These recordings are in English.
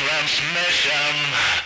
transmission.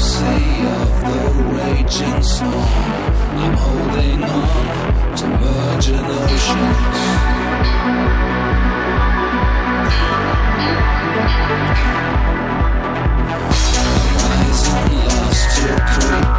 say of the raging storm. I'm holding on to merging oceans. Lost to creep.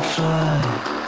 fly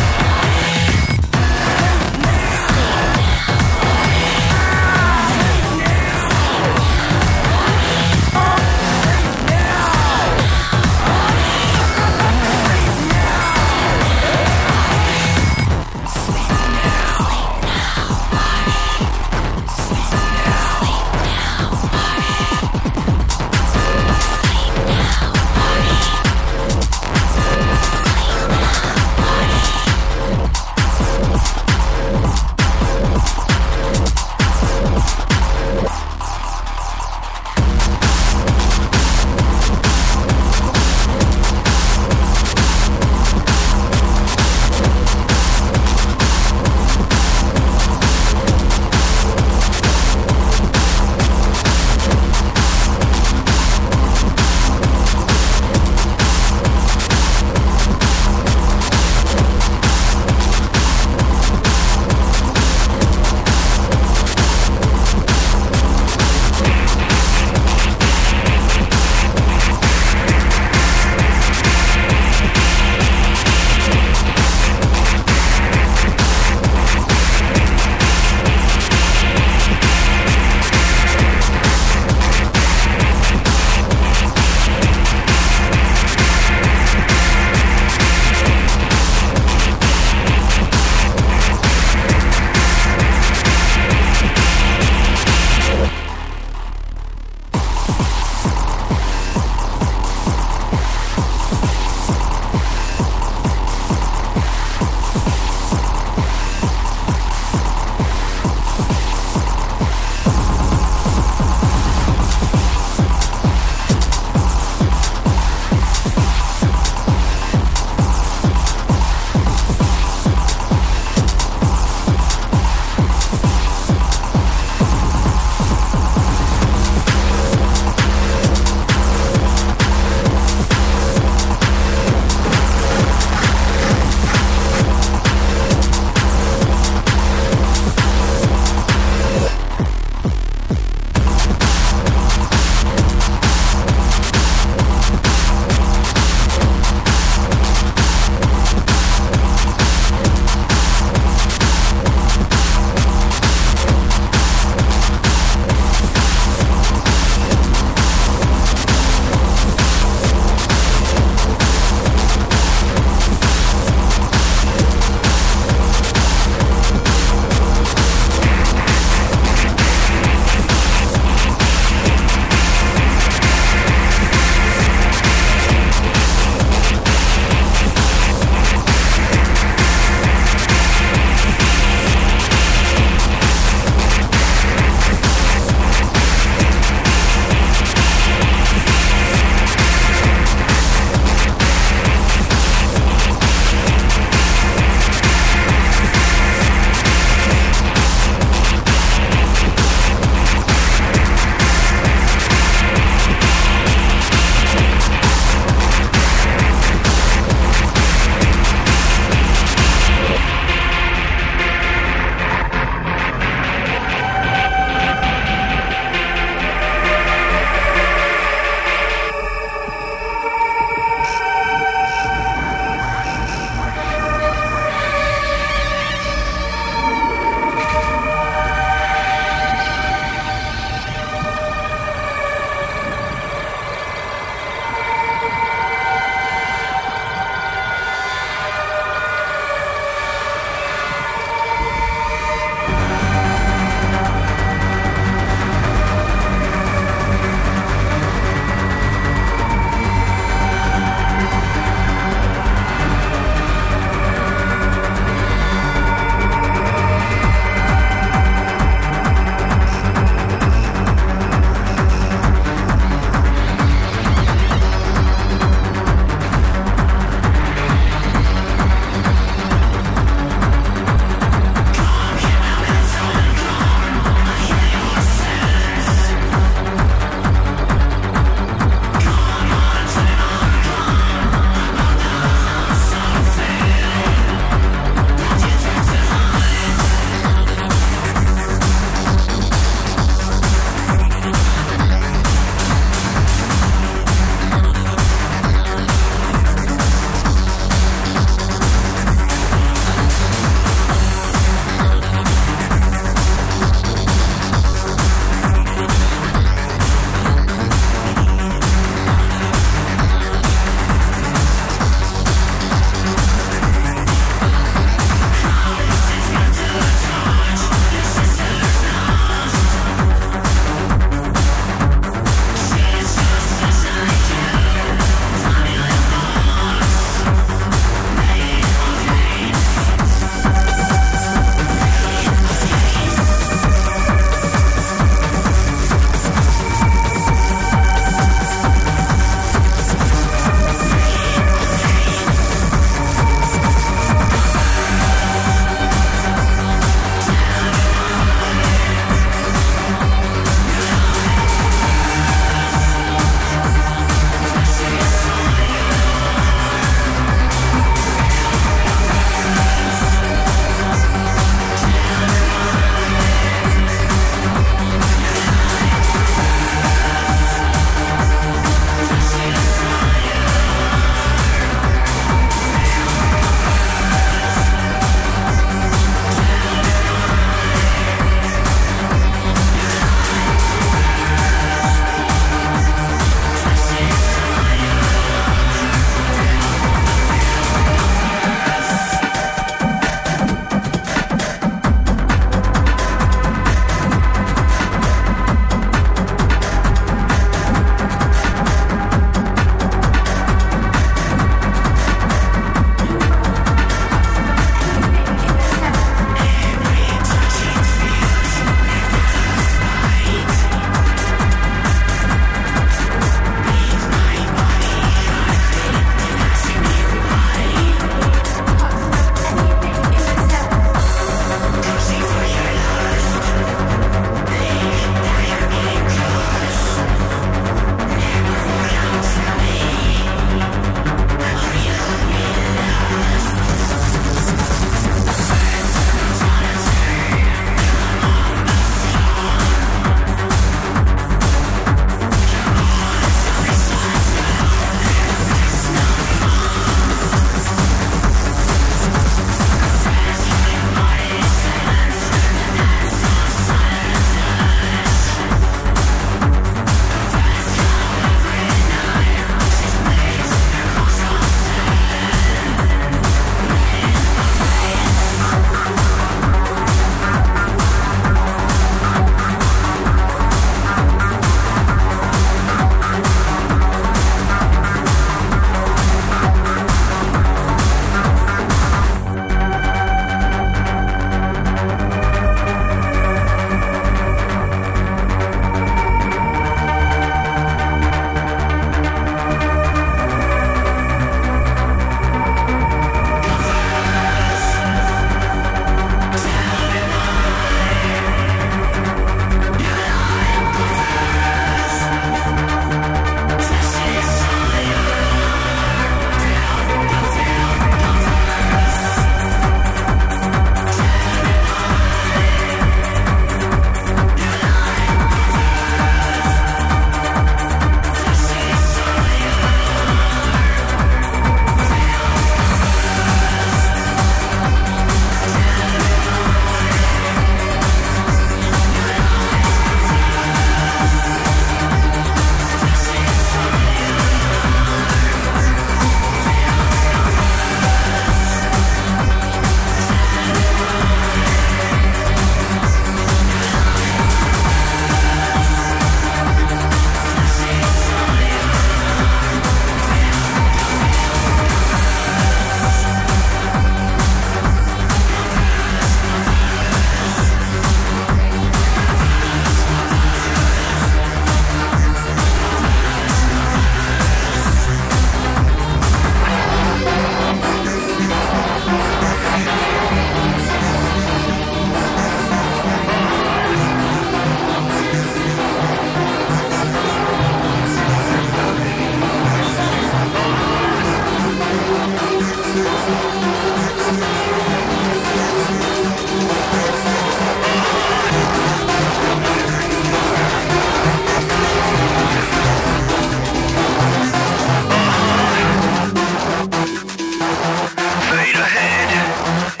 Fade ahead.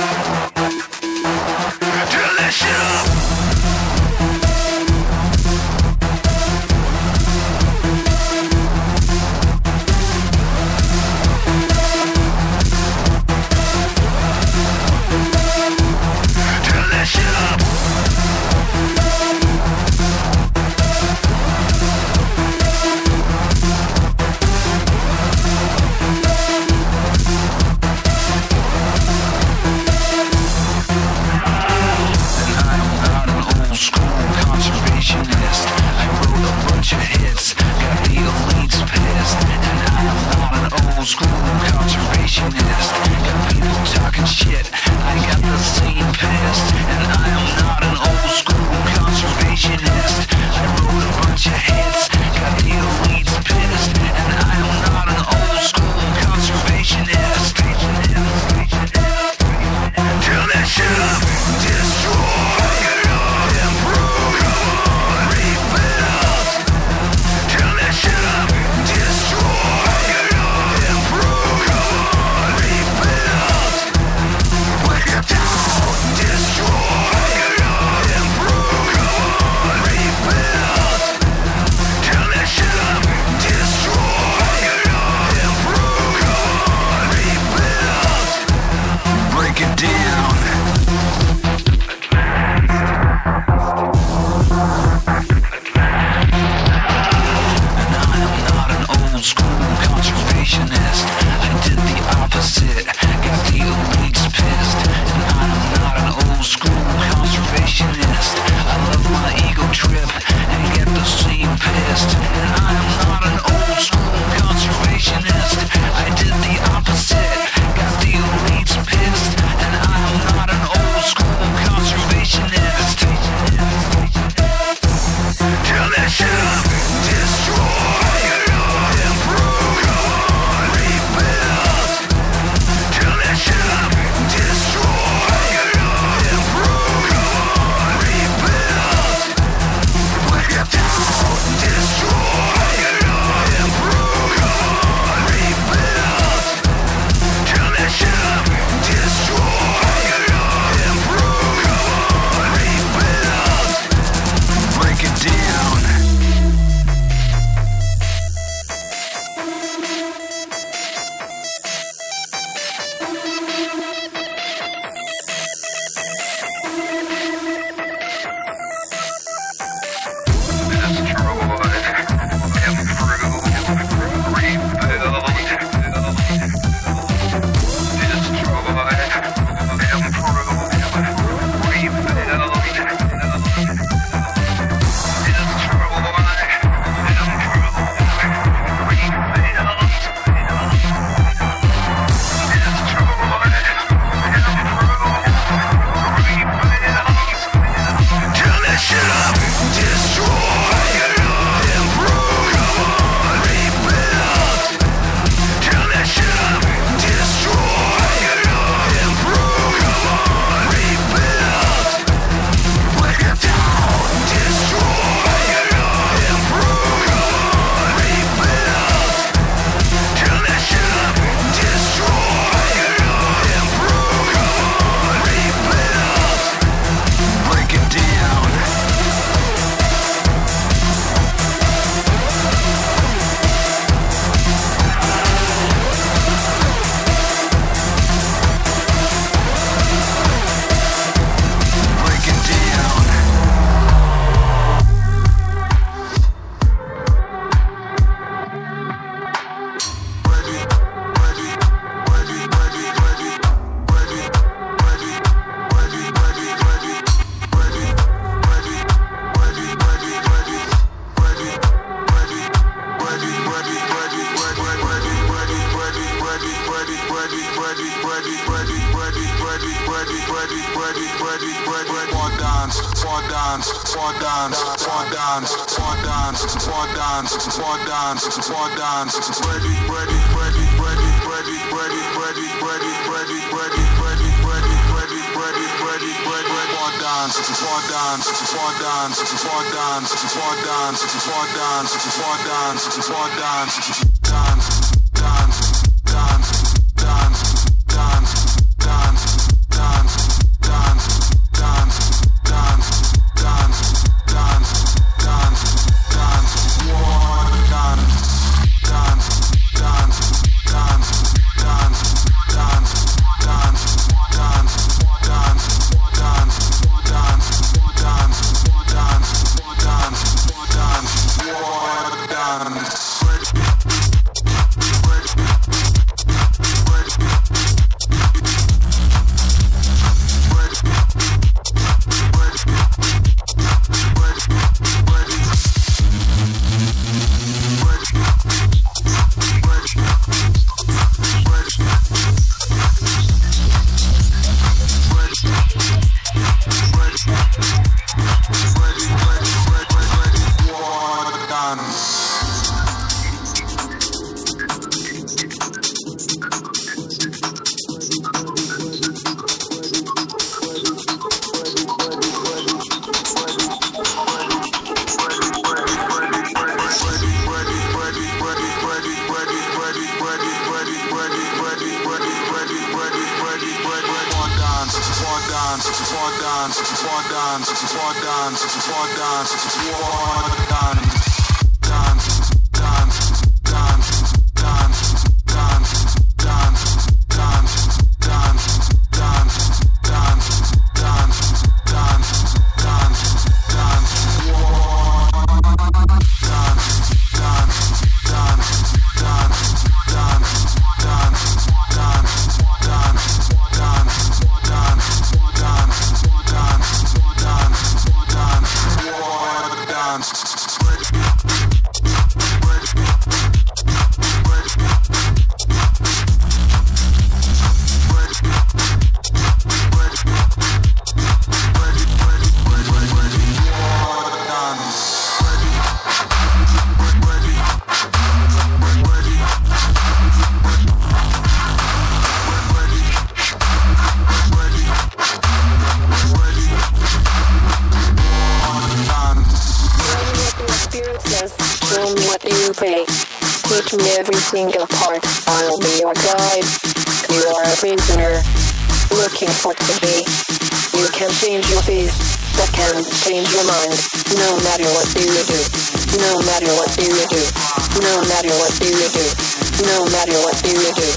No matter what do you do.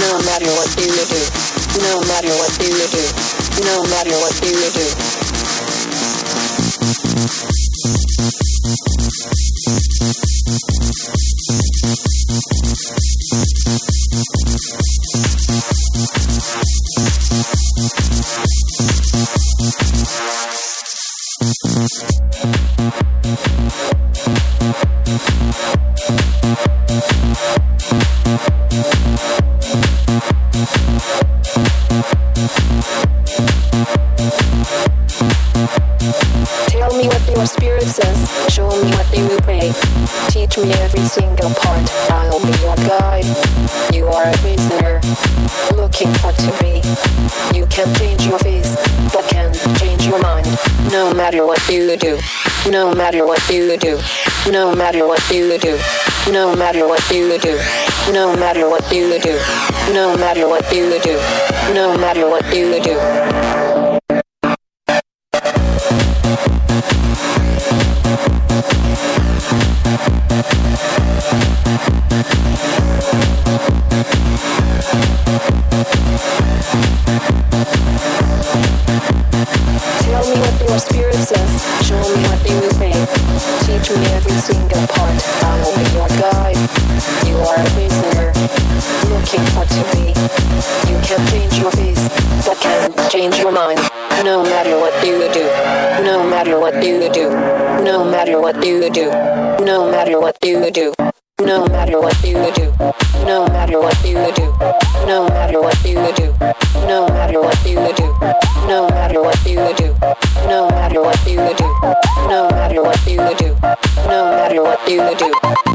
No matter what do you do. No matter what do you do. No matter what do you do. No matter what you do, no matter what you do, no matter what you do, no matter what you do, no matter what you do. do the do.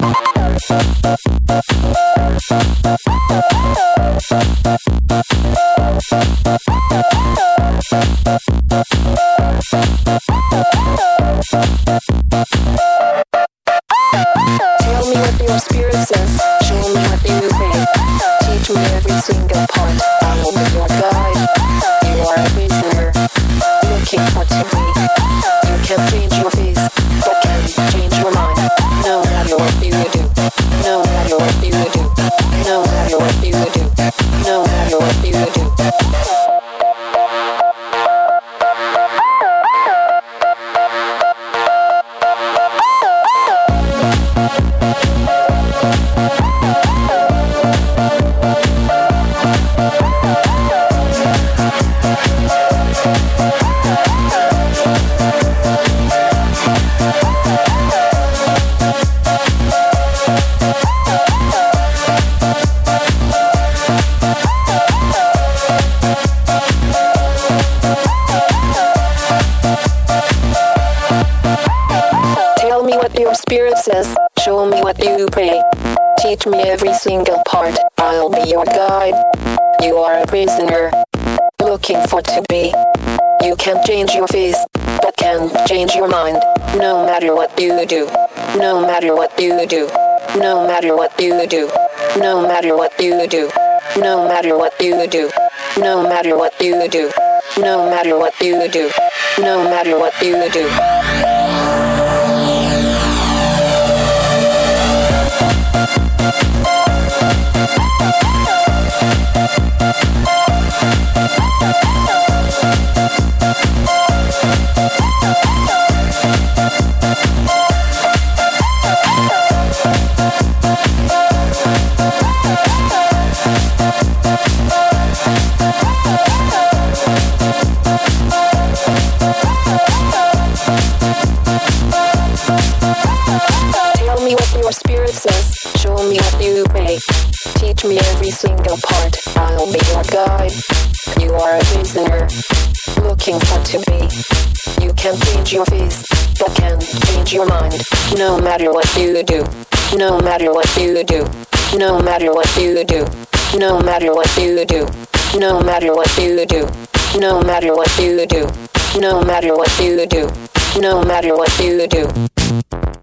your mind. No matter what you do. No matter what you do. No matter what you do. No matter what you do. No matter what you do. No matter what you do. No matter what you do. No matter what you do.